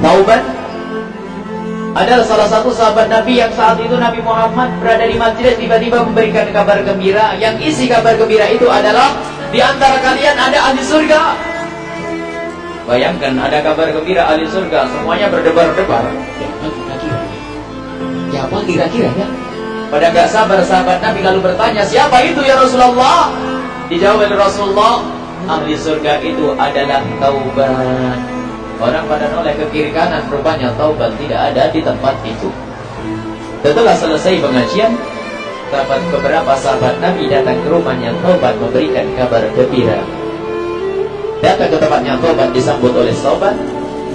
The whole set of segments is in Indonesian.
Taubat adalah salah satu sahabat Nabi yang saat itu Nabi Muhammad berada di masjid tiba-tiba memberikan kabar gembira yang isi kabar gembira itu adalah di antara kalian ada ahli surga. Bayangkan ada kabar gembira ahli surga semuanya berdebar-debar. Siapa kira-kira ya? Pada gak sabar sahabat Nabi lalu bertanya siapa itu ya Rasulullah? Dijawab oleh Rasulullah ahli surga itu adalah taubat. Orang pada noleh ke kiri kanan Rupanya taubat tidak ada di tempat itu. Setelah selesai pengajian Dapat beberapa sahabat Nabi datang ke rumahnya Taubat memberikan kabar gembira. Datang ke tempatnya Taubat disambut oleh sahabat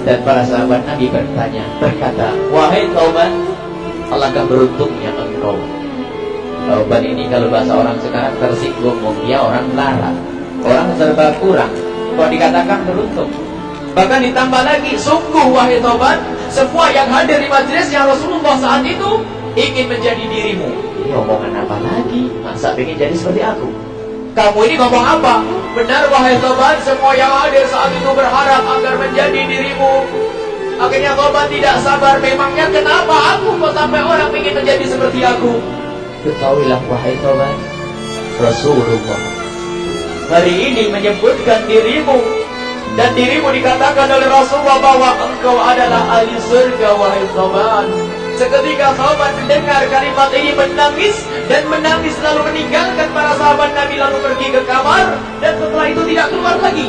Dan para sahabat Nabi bertanya Berkata Wahai Taubat Alangkah beruntungnya engkau? Taubat ini kalau bahasa orang sekarang tersinggung Dia orang larang Orang serba kurang. Kalau dikatakan beruntung Bahkan ditambah lagi, sungguh wahai tobat, semua yang hadir di yang Rasulullah saat itu ingin menjadi dirimu. Ini omongan apa lagi? Masa ingin jadi seperti aku? Kamu ini ngomong apa? Benar wahai tobat, semua yang hadir saat itu berharap agar menjadi dirimu. Akhirnya tobat tidak sabar. Memangnya kenapa aku kok sampai orang ingin menjadi seperti aku? Ketahuilah wahai tobat, Rasulullah hari ini menyebutkan dirimu dan dirimu dikatakan oleh Rasulullah bahwa engkau adalah ahli surga wahai Thaman. Seketika sahabat mendengar kalimat ini menangis dan menangis lalu meninggalkan para sahabat Nabi lalu pergi ke kamar dan setelah itu tidak keluar lagi.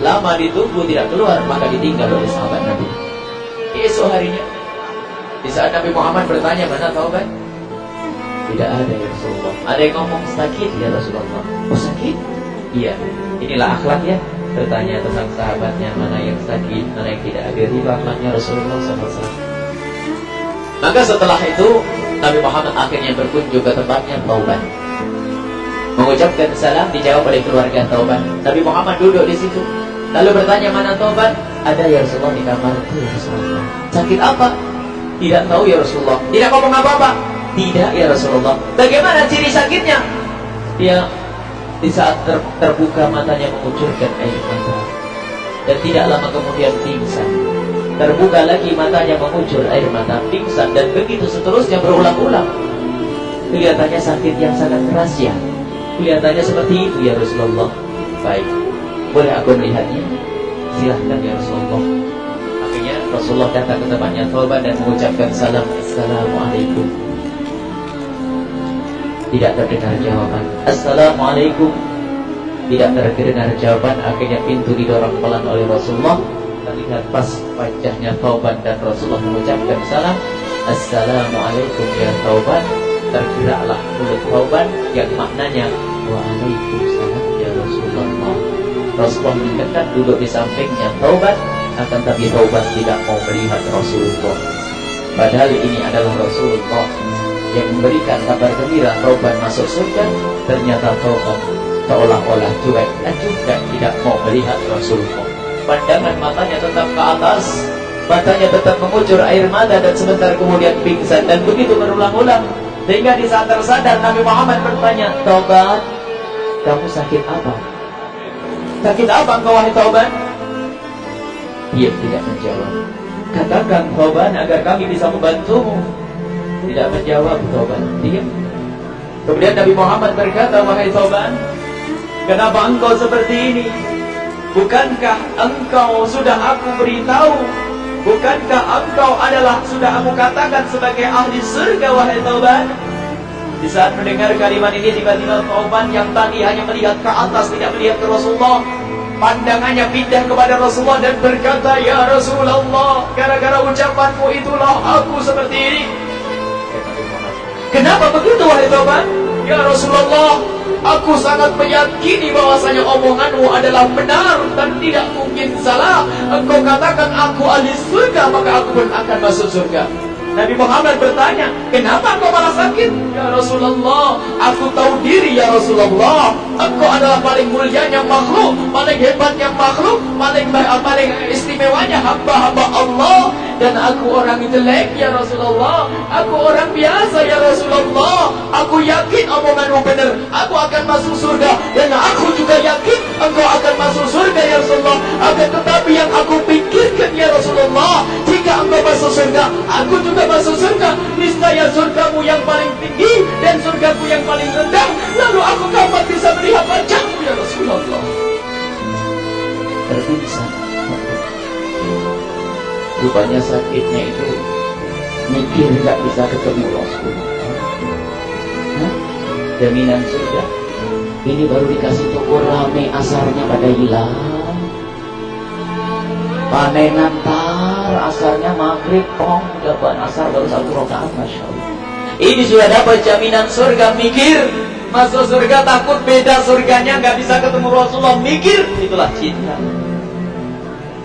Lama ditunggu tidak keluar maka ditinggal oleh sahabat Nabi. Esok harinya di saat Nabi Muhammad bertanya mana taubat? Tidak ada ya Rasulullah. Ada yang ngomong sakit ya Rasulullah. Oh sakit? Iya. Inilah akhlak ya bertanya tentang sahabatnya mana yang sakit, mana yang tidak ada di akhlaknya Rasulullah SAW. Maka setelah itu Nabi Muhammad akhirnya berkunjung ke tempatnya Tauban. Mengucapkan salam dijawab oleh keluarga Tauban. Nabi Muhammad duduk di situ. Lalu bertanya mana Tauban? Ada ya Rasulullah di kamar itu ya Rasulullah. Sakit apa? Tidak tahu ya Rasulullah. Tidak ngomong apa-apa. Tidak ya Rasulullah. Bagaimana ciri sakitnya? Dia di saat ter terbuka matanya mengucurkan air mata. Dan tidak lama kemudian pingsan. Terbuka lagi matanya mengucur air mata pingsan. Dan begitu seterusnya berulang-ulang. Kelihatannya sakit yang sangat keras ya. Kelihatannya seperti itu ya Rasulullah. Baik. Boleh aku melihatnya? Silahkan ya Rasulullah. Akhirnya Rasulullah datang ke tempatnya Taubat dan mengucapkan salam. Assalamualaikum tidak terdengar jawaban. Assalamualaikum. Tidak terdengar jawaban. Akhirnya pintu didorong pelan oleh Rasulullah. Terlihat pas wajahnya Tauban dan Rasulullah mengucapkan salam. Assalamualaikum ya Tauban. Tergeraklah mulut Tauban yang maknanya Waalaikumsalam ya Rasulullah. Rasulullah mendekat duduk di sampingnya Tauban. Akan tapi Tauban tidak mau melihat Rasulullah. Padahal ini adalah Rasulullah yang memberikan kabar gembira Tauban masuk surga ternyata Tauban seolah-olah cuek dan juga tidak mau melihat Rasulullah pandangan matanya tetap ke atas matanya tetap mengucur air mata dan sebentar kemudian pingsan dan begitu berulang-ulang sehingga di saat tersadar Nabi Muhammad bertanya Tauban kamu sakit apa? sakit apa engkau wahai Tauban? dia tidak menjawab katakan Tauban agar kami bisa membantumu tidak menjawab Toban diam. Kemudian Nabi Muhammad berkata wahai Toban kenapa engkau seperti ini? Bukankah engkau sudah aku beritahu? Bukankah engkau adalah sudah aku katakan sebagai ahli surga wahai Toban di saat mendengar kalimat ini tiba-tiba Toban yang tadi hanya melihat ke atas tidak melihat ke Rasulullah pandangannya pindah kepada Rasulullah dan berkata ya Rasulullah gara-gara ucapanmu itulah aku seperti ini Kenapa begitu wahai Toban? Ya Rasulullah, aku sangat meyakini bahwasanya omonganmu adalah benar dan tidak mungkin salah. Engkau katakan aku ahli surga, maka aku pun akan masuk surga. Nabi Muhammad bertanya, kenapa diri ya Rasulullah. Engkau adalah paling mulianya makhluk, paling hebatnya makhluk, paling paling istimewanya hamba-hamba Allah. Dan aku orang jelek ya Rasulullah. Aku orang biasa ya Rasulullah. Aku yakin omonganmu benar. Aku akan masuk surga. Dan aku juga yakin Engkau akan masuk surga ya Rasulullah. Akan tetapi yang aku pikirkan ya Rasulullah engkau masuk surga, aku juga masuk surga. Niscaya surgamu yang paling tinggi dan surgaku yang paling rendah. Lalu aku kapan bisa melihat wajahmu ya Rasulullah? Terpingsan. Rupanya sakitnya itu mikir nggak bisa ketemu Rasulullah. Nah, jaminan surga. Ini baru dikasih toko rame asarnya pada hilang. Panenan tar asarnya maghrib, oh dapat asar baru satu rakaat, masya Allah. Ini sudah dapat jaminan surga, mikir masuk surga takut beda surganya nggak bisa ketemu Rasulullah, mikir itulah cinta.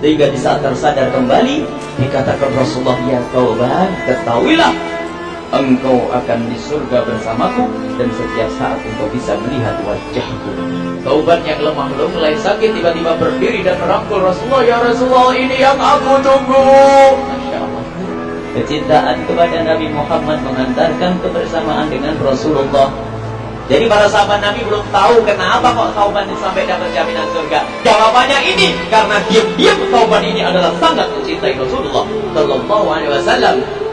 Sehingga di saat tersadar kembali dikatakan Rasulullah ya taubat ketahuilah engkau akan di surga bersamaku dan setiap saat engkau bisa melihat wajahku. Taubat yang lemah belum mulai sakit tiba-tiba berdiri dan merangkul Rasulullah ya Rasulullah ini yang aku tunggu. Allah. Kecintaan kepada Nabi Muhammad mengantarkan kebersamaan dengan Rasulullah. Jadi para sahabat Nabi belum tahu kenapa kok taubat sampai dapat jaminan surga. Jawabannya ini karena diam-diam taubat ini adalah sangat mencintai Rasulullah Sallallahu Alaihi Wasallam